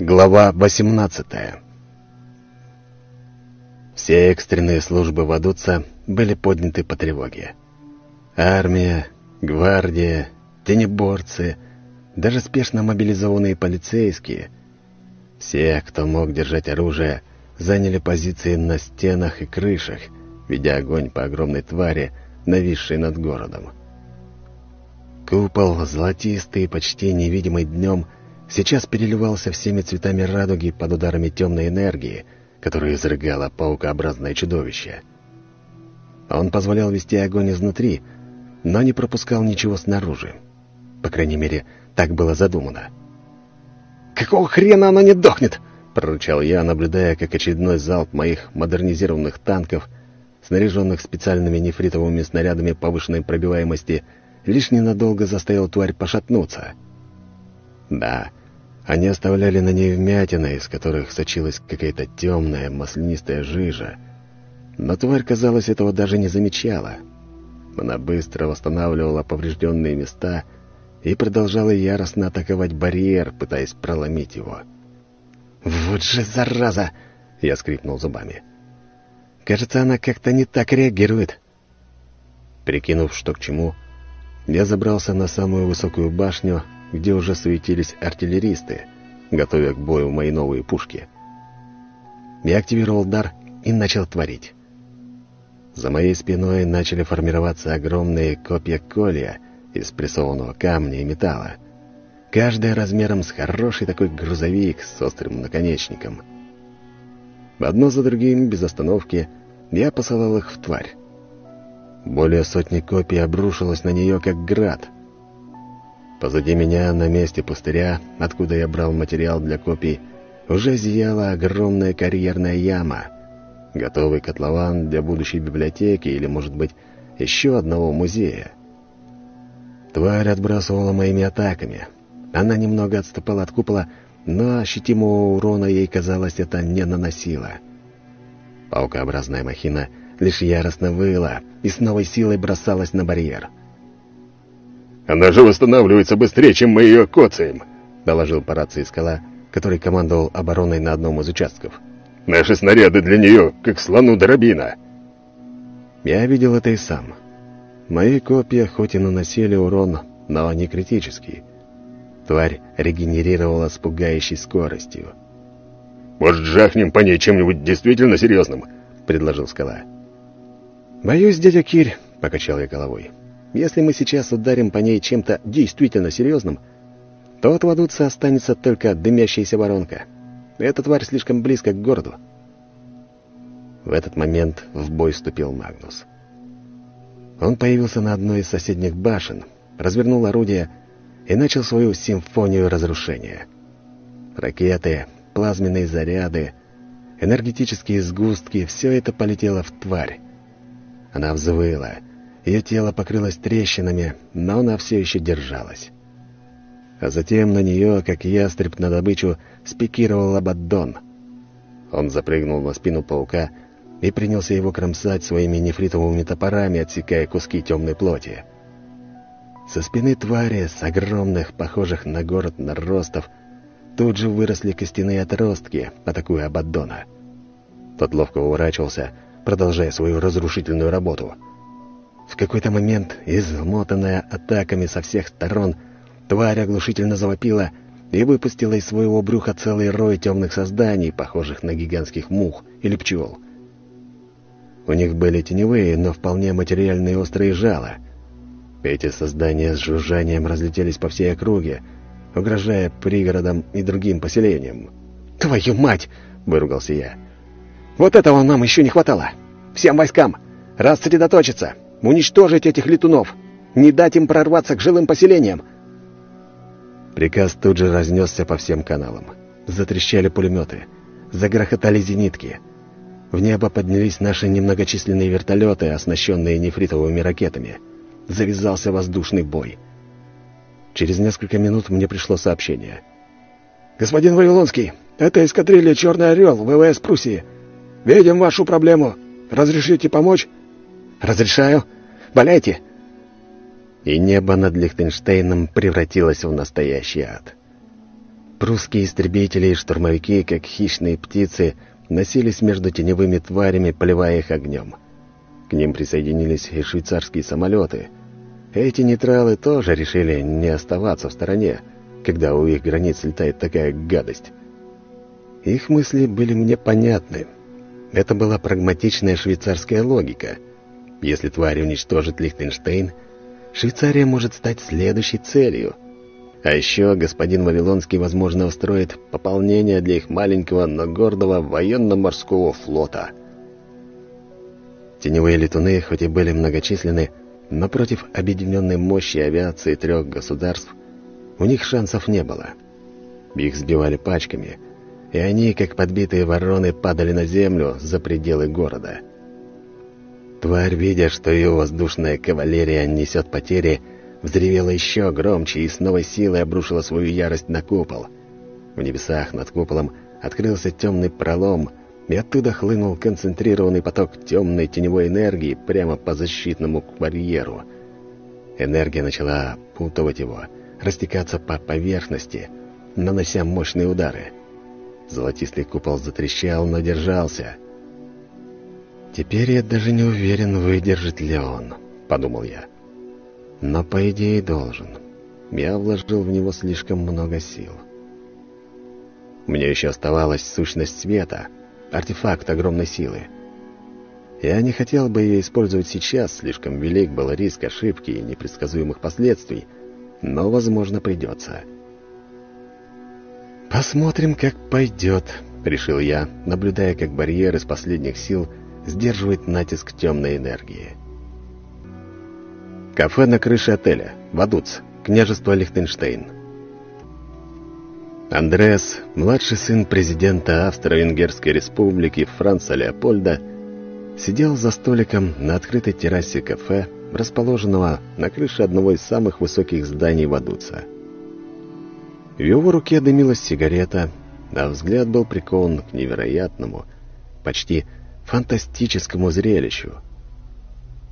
Глава 18 Все экстренные службы Вадуца были подняты по тревоге. Армия, гвардия, тенеборцы, даже спешно мобилизованные полицейские. Все, кто мог держать оружие, заняли позиции на стенах и крышах, ведя огонь по огромной твари, нависшей над городом. Купол, золотистый, почти невидимый днем, сейчас переливался всеми цветами радуги под ударами темной энергии, которую изрыгало паукообразное чудовище. Он позволял вести огонь изнутри, но не пропускал ничего снаружи. По крайней мере, так было задумано. «Какого хрена оно не дохнет?» — прорычал я, наблюдая, как очередной залп моих модернизированных танков, снаряженных специальными нефритовыми снарядами повышенной пробиваемости, лишь ненадолго заставил тварь пошатнуться. Да, они оставляли на ней вмятины, из которых сочилась какая-то темная маслянистая жижа. Но тварь, казалось, этого даже не замечала. Она быстро восстанавливала поврежденные места и продолжала яростно атаковать барьер, пытаясь проломить его. «Вот же зараза!» — я скрипнул зубами. «Кажется, она как-то не так реагирует». Прикинув, что к чему, я забрался на самую высокую башню где уже суетились артиллеристы, готовя к бою мои новые пушки. Я активировал дар и начал творить. За моей спиной начали формироваться огромные копья колья из прессованного камня и металла, каждая размером с хороший такой грузовик с острым наконечником. Одно за другим, без остановки, я посылал их в тварь. Более сотни копий обрушилось на нее, как град — Позади меня, на месте пустыря, откуда я брал материал для копий, уже зияла огромная карьерная яма. Готовый котлован для будущей библиотеки или, может быть, еще одного музея. Тварь отбрасывала моими атаками. Она немного отступала от купола, но ощутимого урона ей, казалось, это не наносило. Паукообразная махина лишь яростно выла и с новой силой бросалась на барьер. «Она же восстанавливается быстрее, чем мы ее коцаем», — доложил по рации скала, который командовал обороной на одном из участков. «Наши снаряды для нее, как слону дробина». Я видел это и сам. Мои копья хоть и наносили урон, но не критический. Тварь регенерировала с пугающей скоростью. «Может, жахнем по ней чем-нибудь действительно серьезным?» — предложил скала. «Боюсь, дядя Кирь», — покачал я головой. Если мы сейчас ударим по ней чем-то действительно серьезным, то от Вадуца останется только дымящаяся воронка. Эта тварь слишком близко к городу. В этот момент в бой вступил Магнус. Он появился на одной из соседних башен, развернул орудие и начал свою симфонию разрушения. Ракеты, плазменные заряды, энергетические сгустки — все это полетело в тварь. Она взвыла — ее тело покрылось трещинами, но она все еще держалась. А затем на нее, как ястреб на добычу, спикировал Абаддон. Он запрыгнул на спину паука и принялся его кромсать своими нефритовыми топорами, отсекая куски темной плоти. Со спины твари, с огромных, похожих на город наростов, тут же выросли костяные отростки, атакуя Абаддона. Тот ловко уворачивался, продолжая свою разрушительную работу — в какой-то момент, измотанная атаками со всех сторон, тварь оглушительно завопила и выпустила из своего брюха целый рой темных созданий, похожих на гигантских мух или пчел. У них были теневые, но вполне материальные острые жала. Эти создания с жужжанием разлетелись по всей округе, угрожая пригородам и другим поселениям. «Твою мать!» — выругался я. «Вот этого нам еще не хватало! Всем войскам! Рассредоточиться! Уничтожить этих летунов! Не дать им прорваться к жилым поселениям!» Приказ тут же разнесся по всем каналам. Затрещали пулеметы. Загрохотали зенитки. В небо поднялись наши немногочисленные вертолеты, оснащенные нефритовыми ракетами. Завязался воздушный бой. Через несколько минут мне пришло сообщение. «Господин Вавилонский, это эскадрилья «Черный орел» ВВС Пруссии. Видим вашу проблему. Разрешите помочь?» «Разрешаю. Валяйте!» И небо над Лихтенштейном превратилось в настоящий ад. Прусские истребители и штурмовики, как хищные птицы, носились между теневыми тварями, поливая их огнем. К ним присоединились и швейцарские самолеты. Эти нейтралы тоже решили не оставаться в стороне, когда у их границ летает такая гадость. Их мысли были мне понятны. Это была прагматичная швейцарская логика. Если тварь уничтожит Лихтенштейн, Швейцария может стать следующей целью. А еще господин Вавилонский, возможно, устроит пополнение для их маленького, но гордого военно-морского флота. Теневые летуны, хоть и были многочисленны, но против объединенной мощи авиации трех государств у них шансов не было. Их сбивали пачками, и они, как подбитые вороны, падали на землю за пределы города. Тварь, видя, что ее воздушная кавалерия несет потери, взревела еще громче и с новой силой обрушила свою ярость на купол. В небесах над куполом открылся темный пролом, и оттуда хлынул концентрированный поток темной теневой энергии прямо по защитному барьеру. Энергия начала путывать его, растекаться по поверхности, нанося мощные удары. Золотистый купол затрещал, но держался. «Теперь я даже не уверен, выдержит ли он», — подумал я. «Но, по идее, должен. Я вложил в него слишком много сил». Мне еще оставалась сущность света — артефакт огромной силы. Я не хотел бы ее использовать сейчас, слишком велик был риск ошибки и непредсказуемых последствий, но, возможно, придется. «Посмотрим, как пойдет», — решил я, наблюдая, как барьер из последних сил сдерживает натиск темной энергии. Кафе на крыше отеля. Вадуц. Княжество Лихтенштейн. Андреас, младший сын президента Австро-Венгерской республики Франца Леопольда, сидел за столиком на открытой террасе кафе, расположенного на крыше одного из самых высоких зданий Вадуца. В его руке дымилась сигарета, а взгляд был прикован к невероятному, почти фантастическому зрелищу.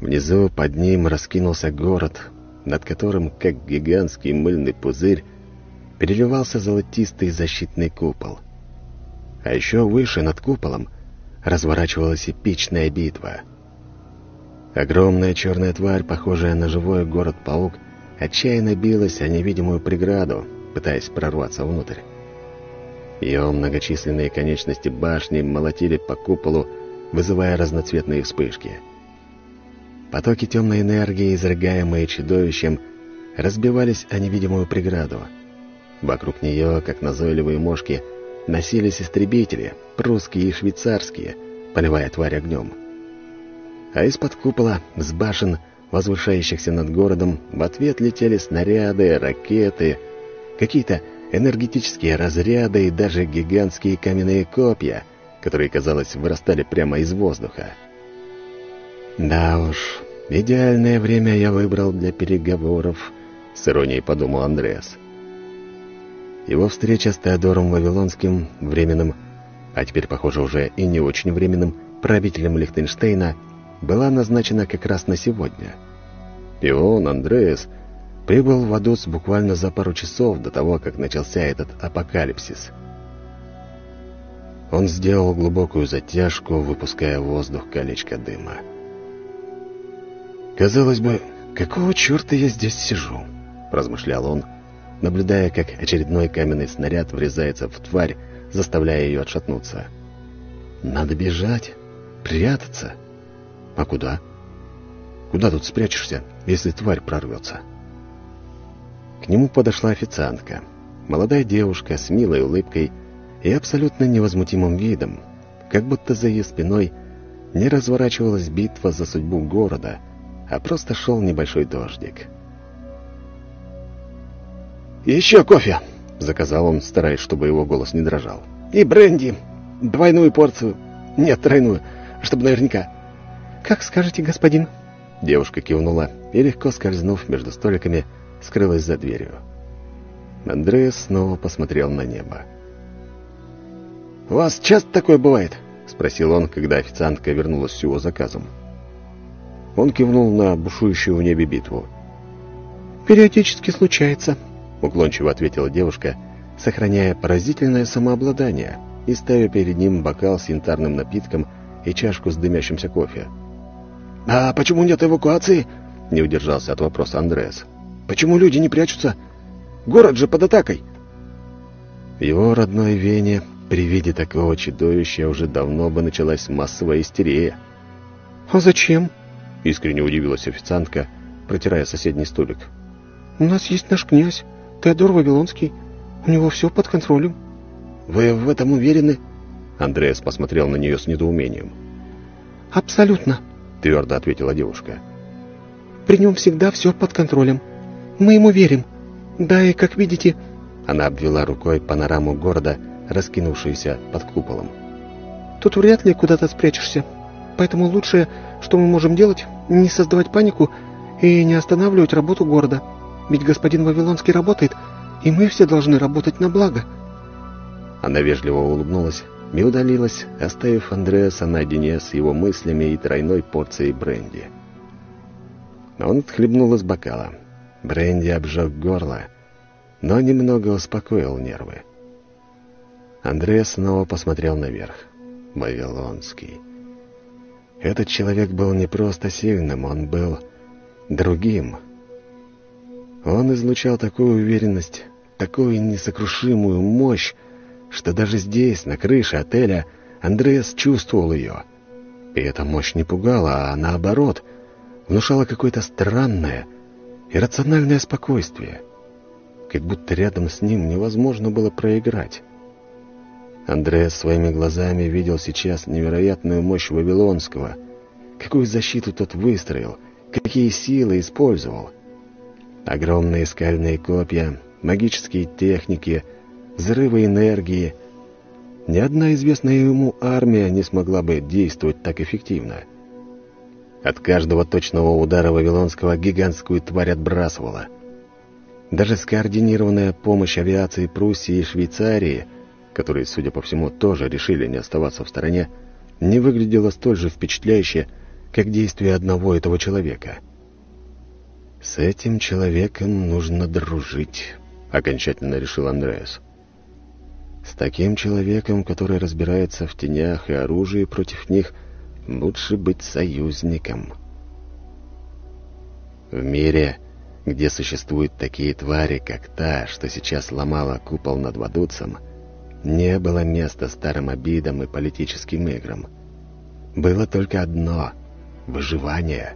Внизу под ним раскинулся город, над которым, как гигантский мыльный пузырь, переливался золотистый защитный купол. А еще выше, над куполом, разворачивалась эпичная битва. Огромная черная тварь, похожая на живой город-паук, отчаянно билась о невидимую преграду, пытаясь прорваться внутрь. Ее многочисленные конечности башни молотили по куполу, вызывая разноцветные вспышки. Потоки темной энергии, изрыгаемые чудовищем, разбивались о невидимую преграду — Вокруг нее, как назойливые мошки, носились истребители, прусские и швейцарские, поливая тварь огнем. А из-под купола, с башен, возвышающихся над городом, в ответ летели снаряды, ракеты, какие-то энергетические разряды и даже гигантские каменные копья, которые, казалось, вырастали прямо из воздуха. «Да уж, идеальное время я выбрал для переговоров», — с иронией подумал Андреас. Его встреча с Теодором Вавилонским, временным, а теперь, похоже, уже и не очень временным, правителем Лихтенштейна, была назначена как раз на сегодня. И он, Андреас, прибыл в Адус буквально за пару часов до того, как начался этот апокалипсис. Он сделал глубокую затяжку, выпуская воздух колечко дыма. «Казалось бы, какого черта я здесь сижу?» — размышлял он, — наблюдая, как очередной каменный снаряд врезается в тварь, заставляя ее отшатнуться. «Надо бежать, прятаться. А куда? Куда тут спрячешься, если тварь прорвется?» К нему подошла официантка, молодая девушка с милой улыбкой и абсолютно невозмутимым видом, как будто за ее спиной не разворачивалась битва за судьбу города, а просто шел небольшой дождик. «Еще кофе!» — заказал он, стараясь, чтобы его голос не дрожал. «И бренди! Двойную порцию! Нет, тройную, чтобы наверняка!» «Как скажете, господин?» Девушка кивнула и, легко скользнув между столиками, скрылась за дверью. Андреас снова посмотрел на небо. «У вас часто такое бывает?» — спросил он, когда официантка вернулась с его заказом. Он кивнул на бушующую в небе битву. «Периодически случается», — уклончиво ответила девушка, сохраняя поразительное самообладание и ставя перед ним бокал с янтарным напитком и чашку с дымящимся кофе. «А почему нет эвакуации?» — не удержался от вопроса Андреас. «Почему люди не прячутся? Город же под атакой!» В его родной Вене при виде такого чудовища уже давно бы началась массовая истерия. «А зачем?» — искренне удивилась официантка, протирая соседний столик. «У нас есть наш князь, Теодор Вавилонский. У него все под контролем». «Вы в этом уверены?» Андреас посмотрел на нее с недоумением. «Абсолютно», — твердо ответила девушка. «При нем всегда все под контролем. Мы ему верим. Да и, как видите...» Она обвела рукой панораму города, раскинувшуюся под куполом. «Тут вряд ли куда-то спрячешься. Поэтому лучшее, что мы можем делать, не создавать панику и не останавливать работу города. Ведь господин Вавилонский работает, и мы все должны работать на благо». Она вежливо улыбнулась и удалилась, оставив Андреаса наедине с его мыслями и тройной порцией бренди. Он отхлебнул из бокала. Бренди обжег горло, но немного успокоил нервы. Андреас снова посмотрел наверх. Вавилонский. Этот человек был не просто сильным, он был другим. Он излучал такую уверенность, такую несокрушимую мощь, что даже здесь, на крыше отеля, Андреас чувствовал ее. И эта мощь не пугала, а наоборот, внушала какое-то странное, иррациональное спокойствие. Как будто рядом с ним невозможно было проиграть. Андреас своими глазами видел сейчас невероятную мощь Вавилонского, какую защиту тот выстроил, какие силы использовал. Огромные скальные копья, магические техники — взрывы энергии. Ни одна известная ему армия не смогла бы действовать так эффективно. От каждого точного удара Вавилонского гигантскую тварь отбрасывала. Даже скоординированная помощь авиации Пруссии и Швейцарии, которые, судя по всему, тоже решили не оставаться в стороне, не выглядела столь же впечатляюще, как действия одного этого человека. «С этим человеком нужно дружить», — окончательно решил Андреас. С таким человеком, который разбирается в тенях и оружии против них, лучше быть союзником. В мире, где существуют такие твари, как та, что сейчас ломала купол над Вадуцем, не было места старым обидам и политическим играм. Было только одно — выживание.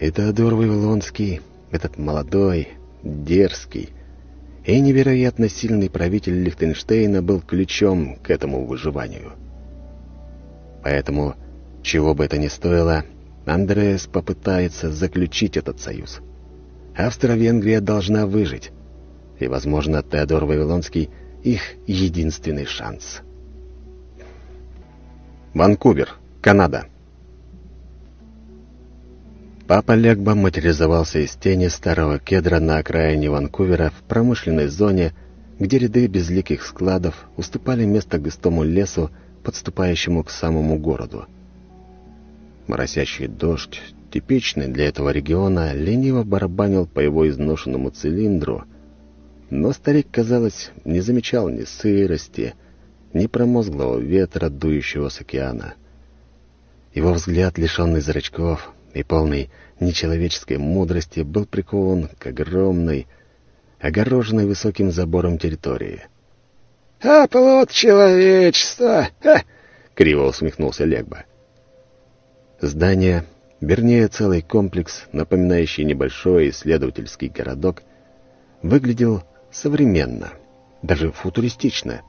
И Теодор Вавилонский, этот молодой, дерзкий, и невероятно сильный правитель Лихтенштейна был ключом к этому выживанию. Поэтому, чего бы это ни стоило, Андреас попытается заключить этот союз. Австро-Венгрия должна выжить, и, возможно, Теодор Вавилонский — их единственный шанс. Ванкувер, Канада. Папа Легба материализовался из тени старого кедра на окраине Ванкувера в промышленной зоне, где ряды безликих складов уступали место густому лесу, подступающему к самому городу. Моросящий дождь, типичный для этого региона, лениво барабанил по его изношенному цилиндру, но старик, казалось, не замечал ни сырости, ни промозглого ветра, дующего с океана. Его взгляд, лишенный зрачков, и полный нечеловеческой мудрости, был прикован к огромной, огороженной высоким забором территории. «А плод человечества!» Криво усмехнулся Легба. Здание, вернее целый комплекс, напоминающий небольшой исследовательский городок, выглядел современно, даже футуристично.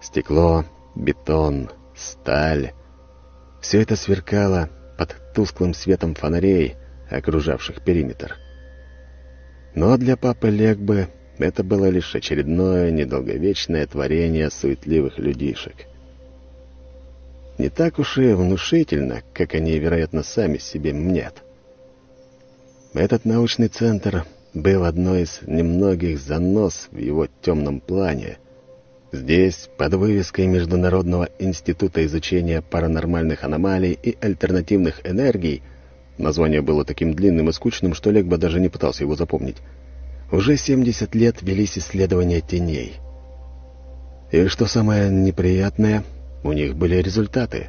Стекло, бетон, сталь — все это сверкало, под тусклым светом фонарей, окружавших периметр. Но для папы Легбы это было лишь очередное недолговечное творение суетливых людишек. Не так уж и внушительно, как они, вероятно, сами себе мнят. Этот научный центр был одной из немногих занос в его темном плане — Здесь, под вывеской Международного института изучения паранормальных аномалий и альтернативных энергий, название было таким длинным и скучным, что Легба даже не пытался его запомнить, Уже 70 лет велись исследования теней. И что самое неприятное, у них были результаты.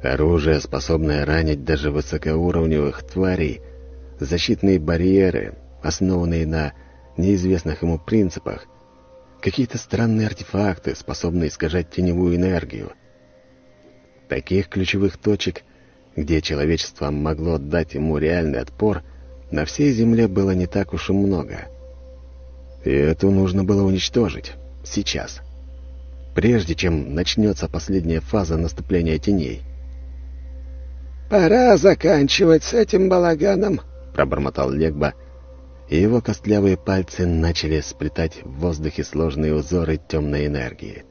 Оружие, способное ранить даже высокоуровневых тварей, защитные барьеры, основанные на неизвестных ему принципах, какие-то странные артефакты, способные искажать теневую энергию. Таких ключевых точек, где человечество могло дать ему реальный отпор, на всей Земле было не так уж и много. И эту нужно было уничтожить. Сейчас. Прежде чем начнется последняя фаза наступления теней. «Пора заканчивать с этим балаганом», — пробормотал Легба, — и его костлявые пальцы начали сплетать в воздухе сложные узоры темной энергии.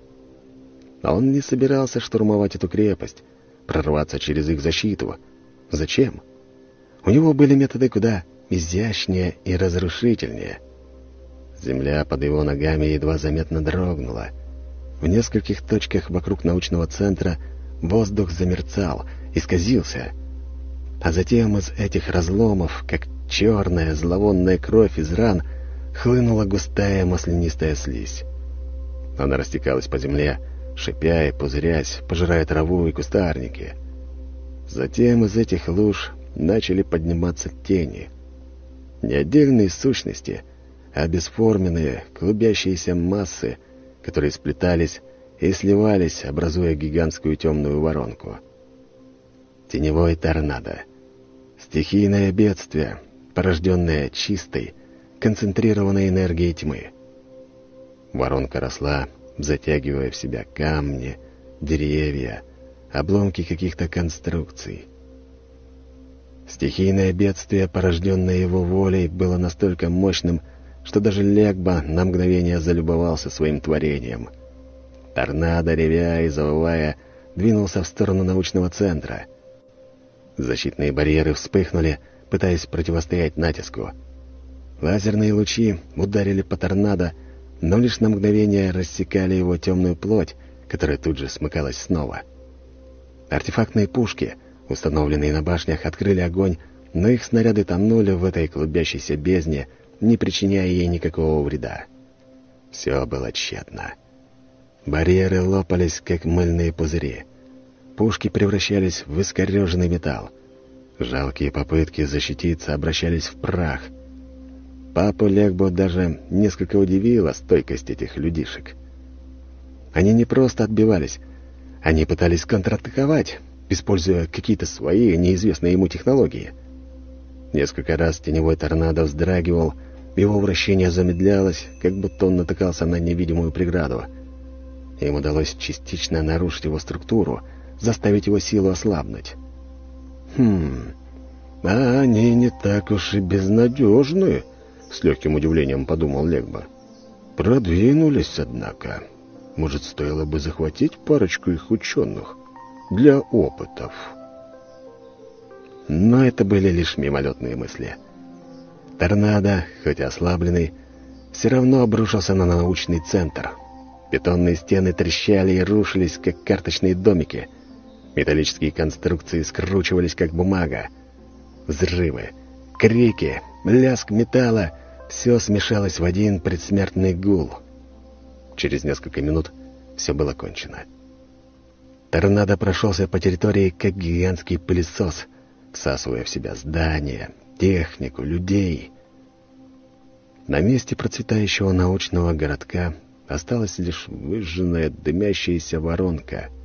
Он не собирался штурмовать эту крепость, прорваться через их защиту. Зачем? У него были методы куда изящнее и разрушительнее. Земля под его ногами едва заметно дрогнула. В нескольких точках вокруг научного центра воздух замерцал, исказился. А затем из этих разломов, как черная зловонная кровь из ран хлынула густая маслянистая слизь. Она растекалась по земле, шипя и пузырясь, пожирая траву и кустарники. Затем из этих луж начали подниматься тени. Не отдельные сущности, а бесформенные, клубящиеся массы, которые сплетались и сливались, образуя гигантскую темную воронку. Теневой торнадо. Стихийное бедствие, порожденная чистой, концентрированной энергией тьмы. Воронка росла, затягивая в себя камни, деревья, обломки каких-то конструкций. Стихийное бедствие, порожденное его волей, было настолько мощным, что даже Легба на мгновение залюбовался своим творением. Торнадо, ревя и завывая, двинулся в сторону научного центра. Защитные барьеры вспыхнули, пытаясь противостоять натиску. Лазерные лучи ударили по торнадо, но лишь на мгновение рассекали его темную плоть, которая тут же смыкалась снова. Артефактные пушки, установленные на башнях, открыли огонь, но их снаряды тонули в этой клубящейся бездне, не причиняя ей никакого вреда. Все было тщетно. Барьеры лопались, как мыльные пузыри. Пушки превращались в искореженный металл. Жалкие попытки защититься обращались в прах. Папу Легбо даже несколько удивила стойкость этих людишек. Они не просто отбивались, они пытались контратаковать, используя какие-то свои неизвестные ему технологии. Несколько раз теневой торнадо вздрагивал, его вращение замедлялось, как будто он натыкался на невидимую преграду. Им удалось частично нарушить его структуру, заставить его силу ослабнуть. «Хм, а они не так уж и безнадежны», — с легким удивлением подумал Легба. «Продвинулись, однако. Может, стоило бы захватить парочку их ученых для опытов?» Но это были лишь мимолетные мысли. Торнадо, хоть и ослабленный, все равно обрушился на научный центр. Бетонные стены трещали и рушились, как карточные домики — Металлические конструкции скручивались, как бумага. Взрывы, крики, лязг металла — все смешалось в один предсмертный гул. Через несколько минут все было кончено. Торнадо прошелся по территории, как гигантский пылесос, всасывая в себя здания, технику, людей. На месте процветающего научного городка осталась лишь выжженная дымящаяся воронка —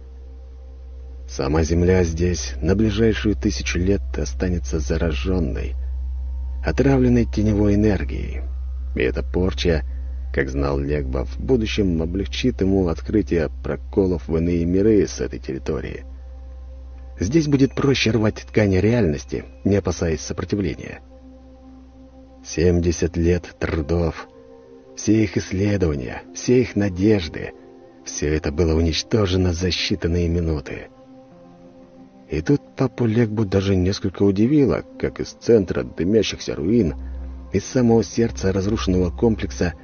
Сама Земля здесь на ближайшую тысячу лет останется зараженной, отравленной теневой энергией. И эта порча, как знал Легба, в будущем облегчит ему открытие проколов в иные миры с этой территории. Здесь будет проще рвать ткани реальности, не опасаясь сопротивления. Семьдесят лет трудов, все их исследования, все их надежды — все это было уничтожено за считанные минуты. И тут папу Легбу даже несколько удивило, как из центра дымящихся руин, из самого сердца разрушенного комплекса,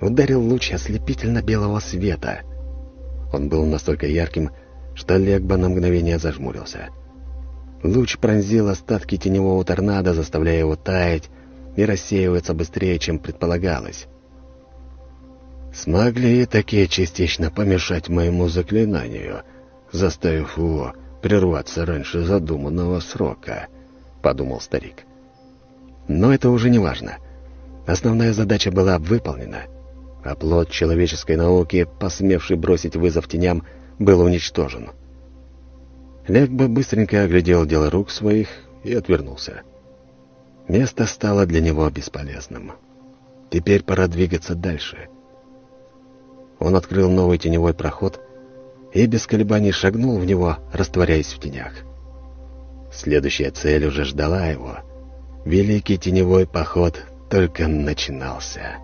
ударил луч ослепительно-белого света. Он был настолько ярким, что Легба на мгновение зажмурился. Луч пронзил остатки теневого торнадо, заставляя его таять, и рассеиваются быстрее, чем предполагалось. Смогли такие частично помешать моему заклинанию, заставив его прерваться раньше задуманного срока, — подумал старик. Но это уже не важно. Основная задача была выполнена, а плод человеческой науки, посмевший бросить вызов теням, был уничтожен. Легба быстренько оглядел дело рук своих и отвернулся. Место стало для него бесполезным. Теперь пора двигаться дальше. Он открыл новый теневой проход и без колебаний шагнул в него, растворяясь в тенях. Следующая цель уже ждала его. Великий теневой поход только начинался.